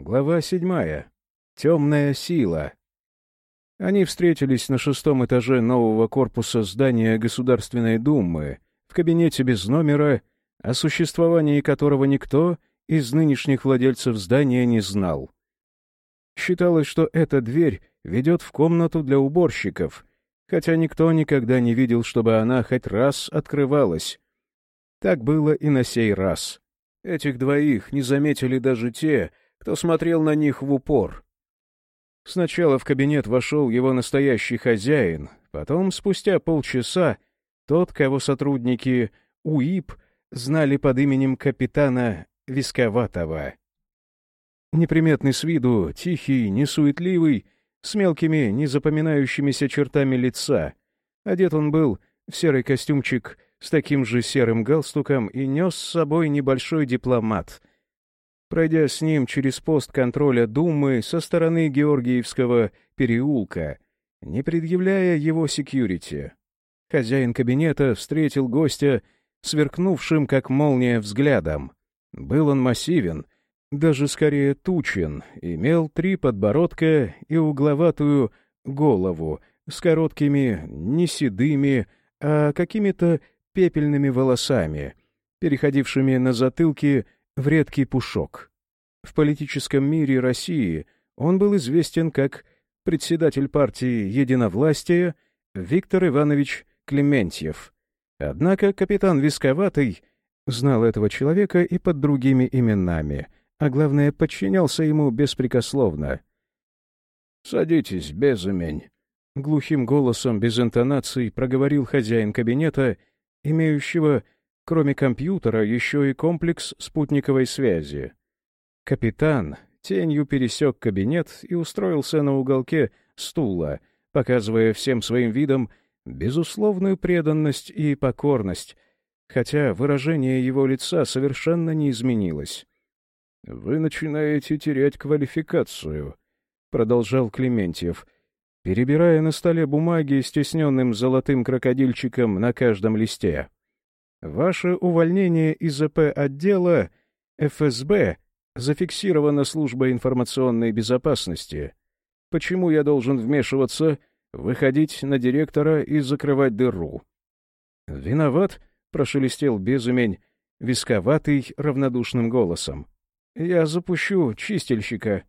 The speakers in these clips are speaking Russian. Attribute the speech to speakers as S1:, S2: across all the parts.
S1: Глава седьмая. Темная сила. Они встретились на шестом этаже нового корпуса здания Государственной Думы, в кабинете без номера, о существовании которого никто из нынешних владельцев здания не знал. Считалось, что эта дверь ведет в комнату для уборщиков, хотя никто никогда не видел, чтобы она хоть раз открывалась. Так было и на сей раз. Этих двоих не заметили даже те, кто смотрел на них в упор. Сначала в кабинет вошел его настоящий хозяин, потом, спустя полчаса, тот, кого сотрудники УИП знали под именем капитана Висковатого. Неприметный с виду, тихий, несуетливый, с мелкими, незапоминающимися чертами лица. Одет он был в серый костюмчик с таким же серым галстуком и нес с собой небольшой дипломат, пройдя с ним через пост контроля Думы со стороны Георгиевского переулка, не предъявляя его секьюрити. Хозяин кабинета встретил гостя сверкнувшим, как молния, взглядом. Был он массивен, даже скорее тучен, имел три подбородка и угловатую голову с короткими, не седыми, а какими-то пепельными волосами, переходившими на затылке в редкий пушок. В политическом мире России он был известен как председатель партии «Единовластие» Виктор Иванович Клементьев. Однако капитан Висковатый знал этого человека и под другими именами, а главное, подчинялся ему беспрекословно. «Садитесь, безымень», — глухим голосом, без интонаций, проговорил хозяин кабинета, имеющего кроме компьютера, еще и комплекс спутниковой связи. Капитан тенью пересек кабинет и устроился на уголке стула, показывая всем своим видом безусловную преданность и покорность, хотя выражение его лица совершенно не изменилось. «Вы начинаете терять квалификацию», — продолжал Клементьев, перебирая на столе бумаги с тесненным золотым крокодильчиком на каждом листе. Ваше увольнение из ЗП отдела ФСБ зафиксировано службой информационной безопасности. Почему я должен вмешиваться, выходить на директора и закрывать дыру? Виноват, прошелестел безумень, висковатый, равнодушным голосом. Я запущу чистильщика.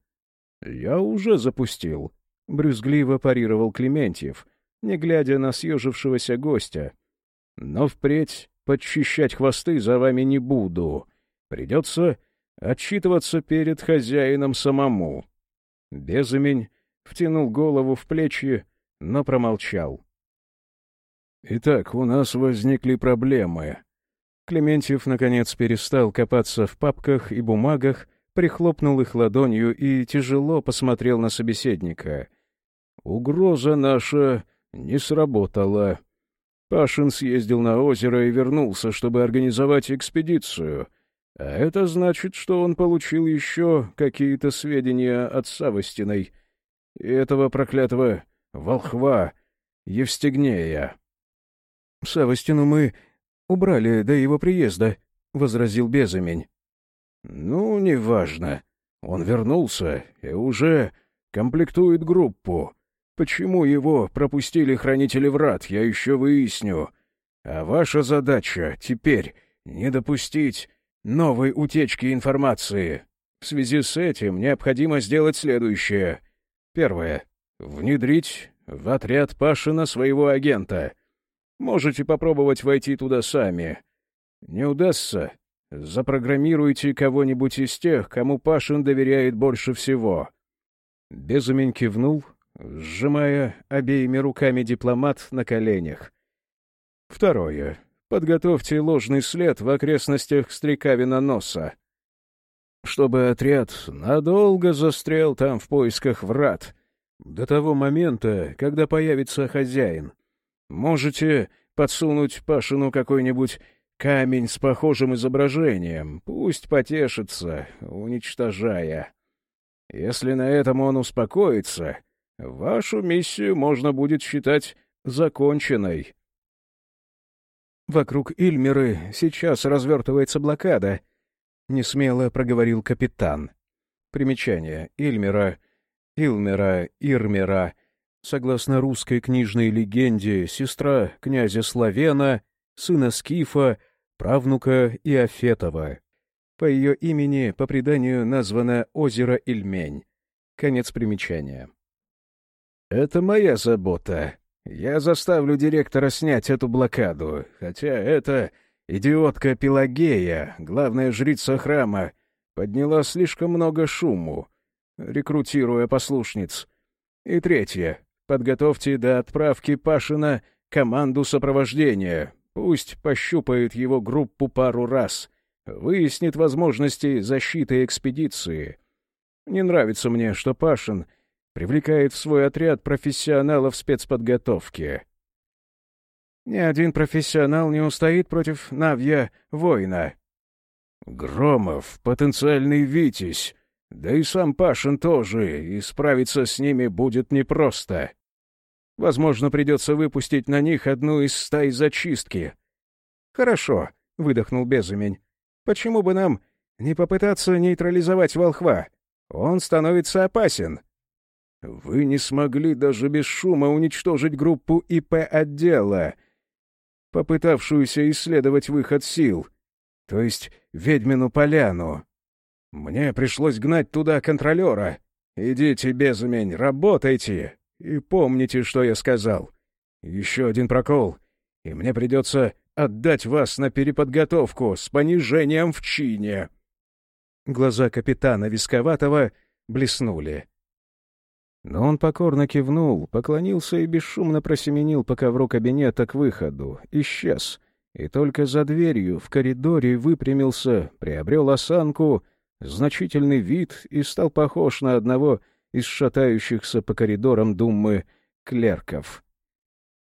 S1: Я уже запустил, брюзгливо парировал Клементьев, не глядя на съежившегося гостя. Но впредь подчищать хвосты за вами не буду. Придется отчитываться перед хозяином самому. Безымень втянул голову в плечи, но промолчал. «Итак, у нас возникли проблемы». Клементьев, наконец, перестал копаться в папках и бумагах, прихлопнул их ладонью и тяжело посмотрел на собеседника. «Угроза наша не сработала. Пашин съездил на озеро и вернулся, чтобы организовать экспедицию. А это значит, что он получил еще какие-то сведения от Савостиной и этого проклятого волхва Евстигнея. — Савостину мы убрали до его приезда, — возразил Безымень. — Ну, неважно. Он вернулся и уже комплектует группу. Почему его пропустили хранители врат, я еще выясню. А ваша задача теперь не допустить новой утечки информации. В связи с этим необходимо сделать следующее. Первое. Внедрить в отряд Пашина своего агента. Можете попробовать войти туда сами. Не удастся? Запрограммируйте кого-нибудь из тех, кому Пашин доверяет больше всего. Безумень кивнул, сжимая обеими руками дипломат на коленях. Второе. Подготовьте ложный след в окрестностях Стрекавина носа. Чтобы отряд надолго застрял там в поисках врат, до того момента, когда появится хозяин. Можете подсунуть Пашину какой-нибудь камень с похожим изображением, пусть потешится, уничтожая. Если на этом он успокоится, Вашу миссию можно будет считать законченной. Вокруг Ильмеры сейчас развертывается блокада, — несмело проговорил капитан. Примечание. Ильмера, Илмера, Ирмера. Согласно русской книжной легенде, сестра князя Славена, сына Скифа, правнука Иофетова. По ее имени, по преданию, названо озеро Ильмень. Конец примечания. «Это моя забота. Я заставлю директора снять эту блокаду, хотя это идиотка Пелагея, главная жрица храма, подняла слишком много шуму, рекрутируя послушниц. И третье. Подготовьте до отправки Пашина команду сопровождения. Пусть пощупает его группу пару раз. Выяснит возможности защиты экспедиции. Не нравится мне, что Пашин привлекает в свой отряд профессионалов спецподготовки. Ни один профессионал не устоит против Навья воина. Громов — потенциальный Витязь. Да и сам Пашин тоже, и справиться с ними будет непросто. Возможно, придется выпустить на них одну из стай зачистки. «Хорошо», — выдохнул Безымень. «Почему бы нам не попытаться нейтрализовать волхва? Он становится опасен». «Вы не смогли даже без шума уничтожить группу ИП-отдела, попытавшуюся исследовать выход сил», то есть ведьмину поляну. Мне пришлось гнать туда контролера. Идите, безумень, работайте. И помните, что я сказал. Еще один прокол, и мне придется отдать вас на переподготовку с понижением в чине». Глаза капитана Висковатого блеснули. Но он покорно кивнул, поклонился и бесшумно просеменил по ковру кабинета к выходу, исчез — и только за дверью в коридоре выпрямился, приобрел осанку, значительный вид и стал похож на одного из шатающихся по коридорам думы клерков.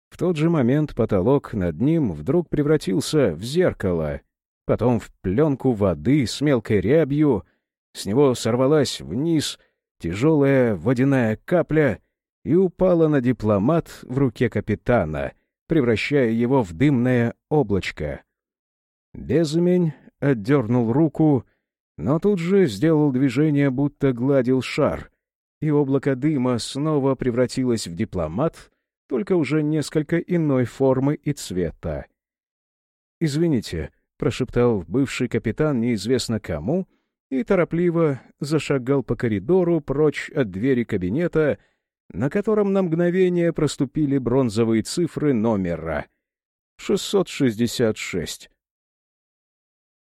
S1: В тот же момент потолок над ним вдруг превратился в зеркало, потом в пленку воды с мелкой рябью, с него сорвалась вниз тяжелая водяная капля и упала на дипломат в руке капитана — превращая его в дымное облачко. Безымень отдернул руку, но тут же сделал движение, будто гладил шар, и облако дыма снова превратилось в дипломат, только уже несколько иной формы и цвета. «Извините», — прошептал бывший капитан неизвестно кому, и торопливо зашагал по коридору прочь от двери кабинета, на котором на мгновение проступили бронзовые цифры номера. 666.